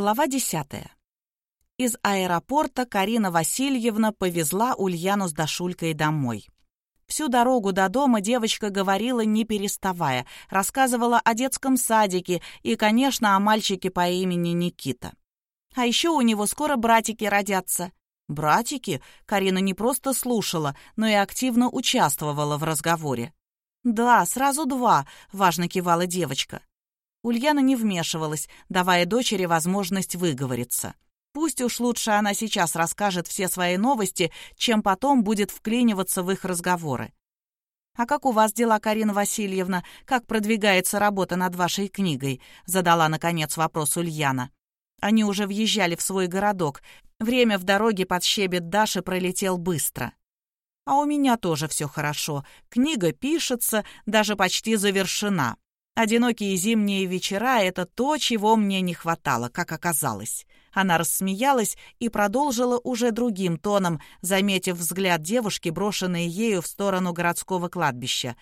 Глава десятая. Из аэропорта Карина Васильевна повезла Ульяну с Дашулькой домой. Всю дорогу до дома девочка говорила, не переставая, рассказывала о детском садике и, конечно, о мальчике по имени Никита. А еще у него скоро братики родятся. Братики? Карина не просто слушала, но и активно участвовала в разговоре. «Да, сразу два», — важно кивала девочка. Ульяна не вмешивалась, давая дочери возможность выговориться. Пусть уж лучше она сейчас расскажет все свои новости, чем потом будет вклиниваться в их разговоры. «А как у вас дела, Карина Васильевна? Как продвигается работа над вашей книгой?» — задала, наконец, вопрос Ульяна. Они уже въезжали в свой городок. Время в дороге под щебет Даши пролетел быстро. «А у меня тоже все хорошо. Книга пишется, даже почти завершена. Одинокие зимние вечера — это то, чего мне не хватало, как оказалось. Она рассмеялась и продолжила уже другим тоном, заметив взгляд девушки, брошенный ею в сторону городского кладбища.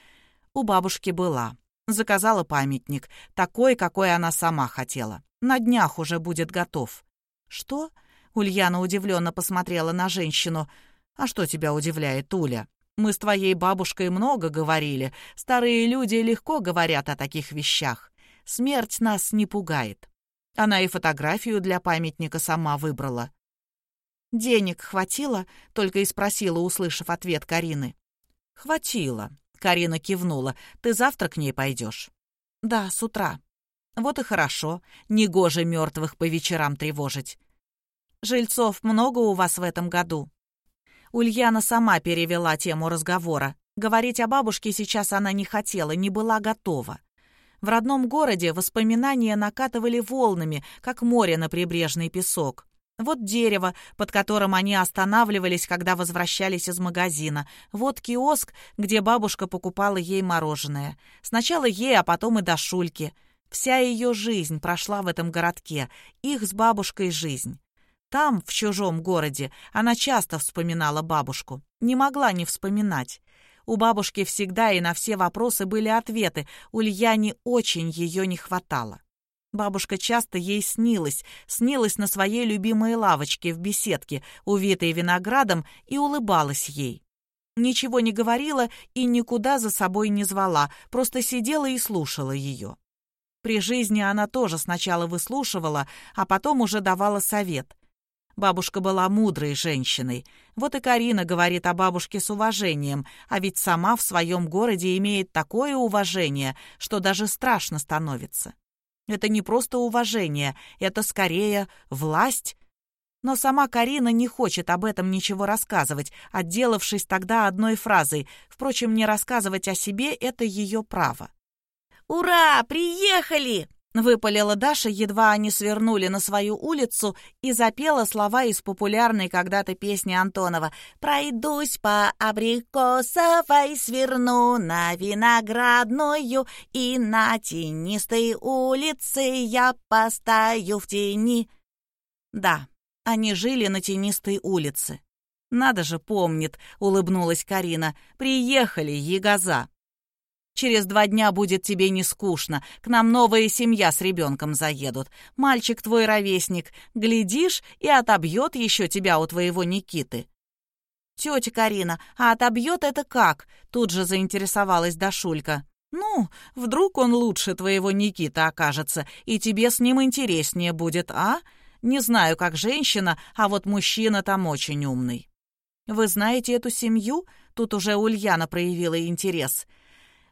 У бабушки была. Заказала памятник, такой, какой она сама хотела. На днях уже будет готов. «Что?» — Ульяна удивленно посмотрела на женщину. «А что тебя удивляет, Уля?» Мы с твоей бабушкой много говорили. Старые люди легко говорят о таких вещах. Смерть нас не пугает. Она и фотографию для памятника сама выбрала. «Денег хватило?» — только и спросила, услышав ответ Карины. «Хватило», — Карина кивнула. «Ты завтра к ней пойдешь?» «Да, с утра». «Вот и хорошо. Негоже мертвых по вечерам тревожить». «Жильцов много у вас в этом году?» Ульяна сама перевела тему разговора. Говорить о бабушке сейчас она не хотела, не была готова. В родном городе воспоминания накатывали волнами, как море на прибрежный песок. Вот дерево, под которым они останавливались, когда возвращались из магазина. Вот киоск, где бабушка покупала ей мороженое. Сначала ей, а потом и до Шульки. Вся ее жизнь прошла в этом городке, их с бабушкой жизнь. Там, в чужом городе, она часто вспоминала бабушку. Не могла не вспоминать. У бабушки всегда и на все вопросы были ответы. Ульяне очень ее не хватало. Бабушка часто ей снилась, снилась на своей любимой лавочке в беседке, увитой виноградом, и улыбалась ей. Ничего не говорила и никуда за собой не звала, просто сидела и слушала ее. При жизни она тоже сначала выслушивала, а потом уже давала совет. Бабушка была мудрой женщиной. Вот и Карина говорит о бабушке с уважением, а ведь сама в своем городе имеет такое уважение, что даже страшно становится. Это не просто уважение, это скорее власть. Но сама Карина не хочет об этом ничего рассказывать, отделавшись тогда одной фразой. Впрочем, не рассказывать о себе — это ее право. «Ура! Приехали!» Выпалила Даша, едва они свернули на свою улицу и запела слова из популярной когда-то песни Антонова «Пройдусь по абрикосовой, сверну на виноградную, и на тенистой улице я постою в тени». Да, они жили на тенистой улице. «Надо же, помнит», — улыбнулась Карина. «Приехали, ягоза». Через два дня будет тебе не скучно. К нам новая семья с ребенком заедут. Мальчик твой ровесник. Глядишь, и отобьет еще тебя у твоего Никиты». «Тетя Карина, а отобьет это как?» Тут же заинтересовалась Дашулька. «Ну, вдруг он лучше твоего Никита окажется, и тебе с ним интереснее будет, а? Не знаю, как женщина, а вот мужчина там очень умный». «Вы знаете эту семью?» Тут уже Ульяна проявила интерес –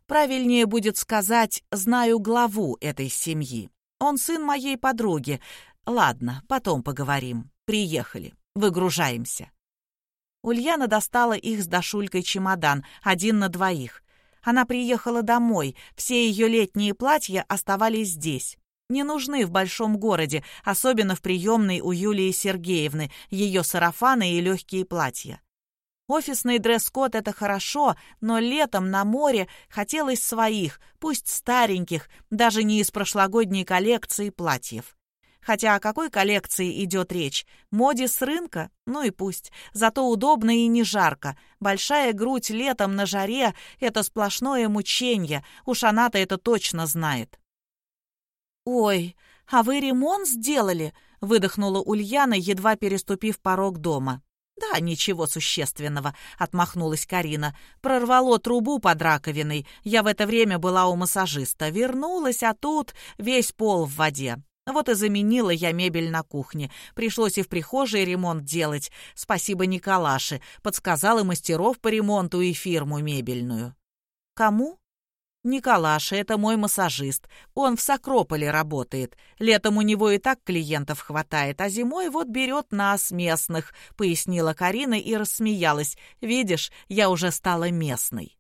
Правильнее будет сказать «знаю главу этой семьи». Он сын моей подруги. Ладно, потом поговорим. Приехали. Выгружаемся. Ульяна достала их с Дашулькой чемодан, один на двоих. Она приехала домой, все ее летние платья оставались здесь. Не нужны в большом городе, особенно в приемной у Юлии Сергеевны, ее сарафаны и легкие платья. Офисный дресс-код — это хорошо, но летом на море хотелось своих, пусть стареньких, даже не из прошлогодней коллекции платьев. Хотя о какой коллекции идет речь? Моде с рынка? Ну и пусть. Зато удобно и не жарко. Большая грудь летом на жаре — это сплошное мучение. Уж она-то это точно знает. «Ой, а вы ремонт сделали?» — выдохнула Ульяна, едва переступив порог дома. «Да, ничего существенного», — отмахнулась Карина. «Прорвало трубу под раковиной. Я в это время была у массажиста. Вернулась, а тут весь пол в воде. Вот и заменила я мебель на кухне. Пришлось и в прихожей ремонт делать. Спасибо Николаше. Подсказал и мастеров по ремонту, и фирму мебельную». «Кому?» «Николаша, это мой массажист. Он в Сокрополе работает. Летом у него и так клиентов хватает, а зимой вот берет нас, местных», — пояснила Карина и рассмеялась. «Видишь, я уже стала местной».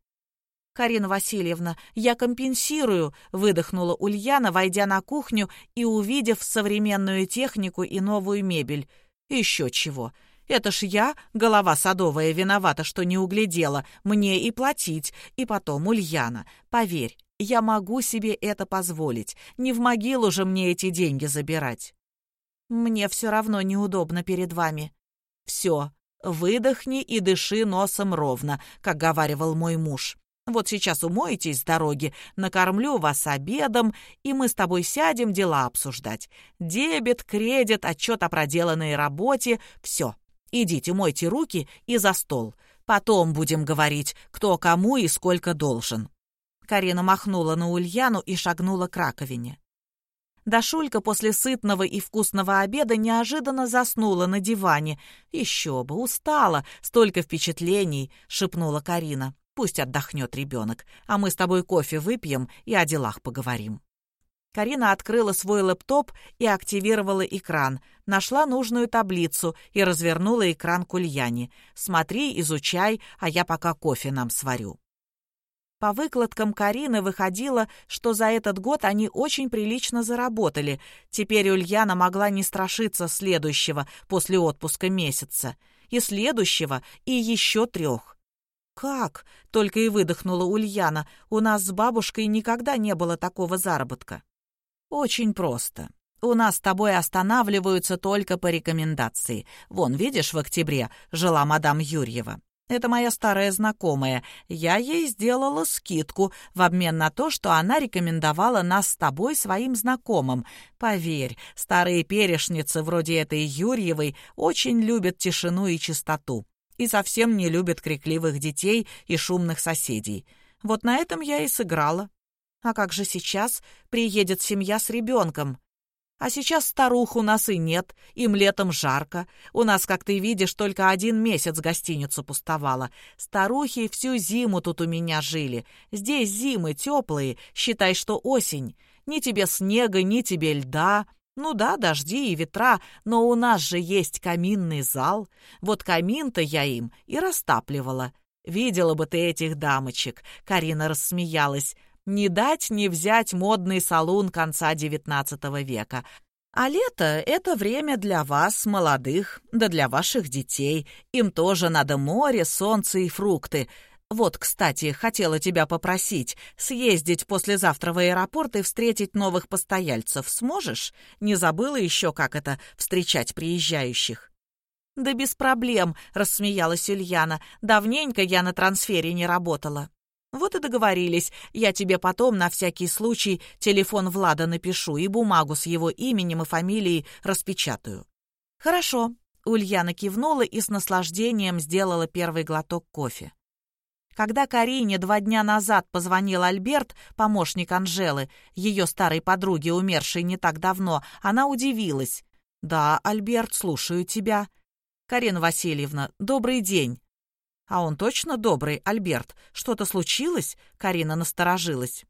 «Карина Васильевна, я компенсирую», — выдохнула Ульяна, войдя на кухню и увидев современную технику и новую мебель. «Еще чего. Это ж я, голова садовая, виновата, что не углядела. Мне и платить. И потом, Ульяна, поверь, я могу себе это позволить. Не в могилу же мне эти деньги забирать. Мне все равно неудобно перед вами. Все, выдохни и дыши носом ровно, как говаривал мой муж. Вот сейчас умоетесь с дороги, накормлю вас обедом, и мы с тобой сядем дела обсуждать. Дебет, кредит, отчет о проделанной работе — все. Идите, мойте руки и за стол. Потом будем говорить, кто кому и сколько должен». Карина махнула на Ульяну и шагнула к раковине. Дашулька после сытного и вкусного обеда неожиданно заснула на диване. «Еще бы, устала, столько впечатлений», — шепнула Карина. «Пусть отдохнет ребенок, а мы с тобой кофе выпьем и о делах поговорим». Карина открыла свой лэптоп и активировала экран, нашла нужную таблицу и развернула экран к Ульяне. «Смотри, изучай, а я пока кофе нам сварю». По выкладкам Карины выходило, что за этот год они очень прилично заработали. Теперь Ульяна могла не страшиться следующего после отпуска месяца. И следующего, и еще трех. «Как?» — только и выдохнула Ульяна. «У нас с бабушкой никогда не было такого заработка». «Очень просто. У нас с тобой останавливаются только по рекомендации. Вон, видишь, в октябре жила мадам Юрьева. Это моя старая знакомая. Я ей сделала скидку в обмен на то, что она рекомендовала нас с тобой своим знакомым. Поверь, старые перешницы вроде этой Юрьевой очень любят тишину и чистоту. И совсем не любят крикливых детей и шумных соседей. Вот на этом я и сыграла. А как же сейчас приедет семья с ребенком? А сейчас старух у нас и нет, им летом жарко. У нас, как ты видишь, только один месяц гостиница пустовала. Старухи всю зиму тут у меня жили. Здесь зимы теплые, считай, что осень. Ни тебе снега, ни тебе льда. Ну да, дожди и ветра, но у нас же есть каминный зал. Вот камин-то я им и растапливала. Видела бы ты этих дамочек, Карина рассмеялась. Не дать не взять модный салун конца XIX века. А лето — это время для вас, молодых, да для ваших детей. Им тоже надо море, солнце и фрукты. Вот, кстати, хотела тебя попросить съездить послезавтра в аэропорт и встретить новых постояльцев. Сможешь? Не забыла еще, как это — встречать приезжающих?» «Да без проблем», — рассмеялась Ульяна. «Давненько я на трансфере не работала». «Вот и договорились. Я тебе потом, на всякий случай, телефон Влада напишу и бумагу с его именем и фамилией распечатаю». «Хорошо». Ульяна кивнула и с наслаждением сделала первый глоток кофе. Когда Карине два дня назад позвонил Альберт, помощник Анжелы, ее старой подруги, умершей не так давно, она удивилась. «Да, Альберт, слушаю тебя». «Карина Васильевна, добрый день». «А он точно добрый, Альберт? Что-то случилось?» Карина насторожилась.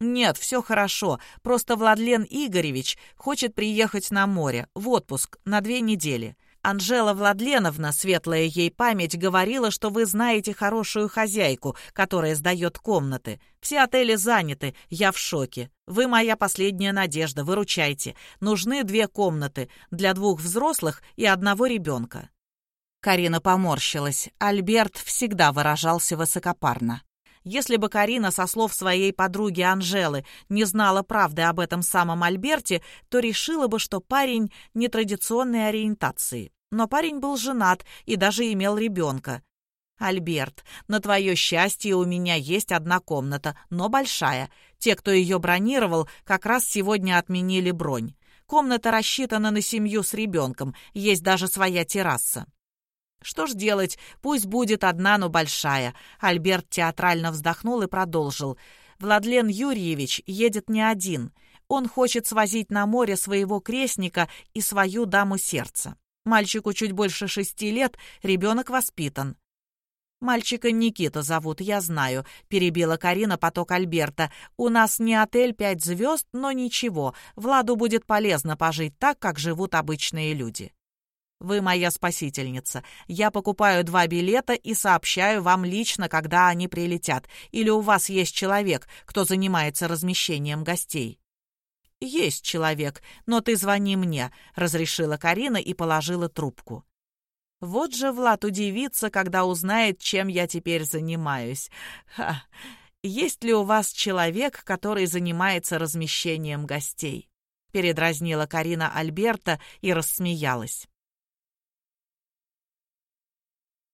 «Нет, все хорошо. Просто Владлен Игоревич хочет приехать на море, в отпуск, на две недели. Анжела Владленовна, светлая ей память, говорила, что вы знаете хорошую хозяйку, которая сдает комнаты. Все отели заняты, я в шоке. Вы моя последняя надежда, выручайте. Нужны две комнаты для двух взрослых и одного ребенка». Карина поморщилась. Альберт всегда выражался высокопарно. Если бы Карина, со слов своей подруги Анжелы, не знала правды об этом самом Альберте, то решила бы, что парень нетрадиционной ориентации. Но парень был женат и даже имел ребенка. «Альберт, на твое счастье у меня есть одна комната, но большая. Те, кто ее бронировал, как раз сегодня отменили бронь. Комната рассчитана на семью с ребенком, есть даже своя терраса. Что ж делать, пусть будет одна, но большая. Альберт театрально вздохнул и продолжил. Владлен Юрьевич едет не один. Он хочет свозить на море своего крестника и свою даму сердца. Мальчику чуть больше шести лет, ребенок воспитан. «Мальчика Никита зовут, я знаю», — перебила Карина поток Альберта. «У нас не отель пять звезд, но ничего. Владу будет полезно пожить так, как живут обычные люди». «Вы моя спасительница. Я покупаю два билета и сообщаю вам лично, когда они прилетят. Или у вас есть человек, кто занимается размещением гостей?» «Есть человек, но ты звони мне», — разрешила Карина и положила трубку. Вот же Влад удивится, когда узнает, чем я теперь занимаюсь. Ха. Есть ли у вас человек, который занимается размещением гостей? Передразнила Карина Альберта и рассмеялась.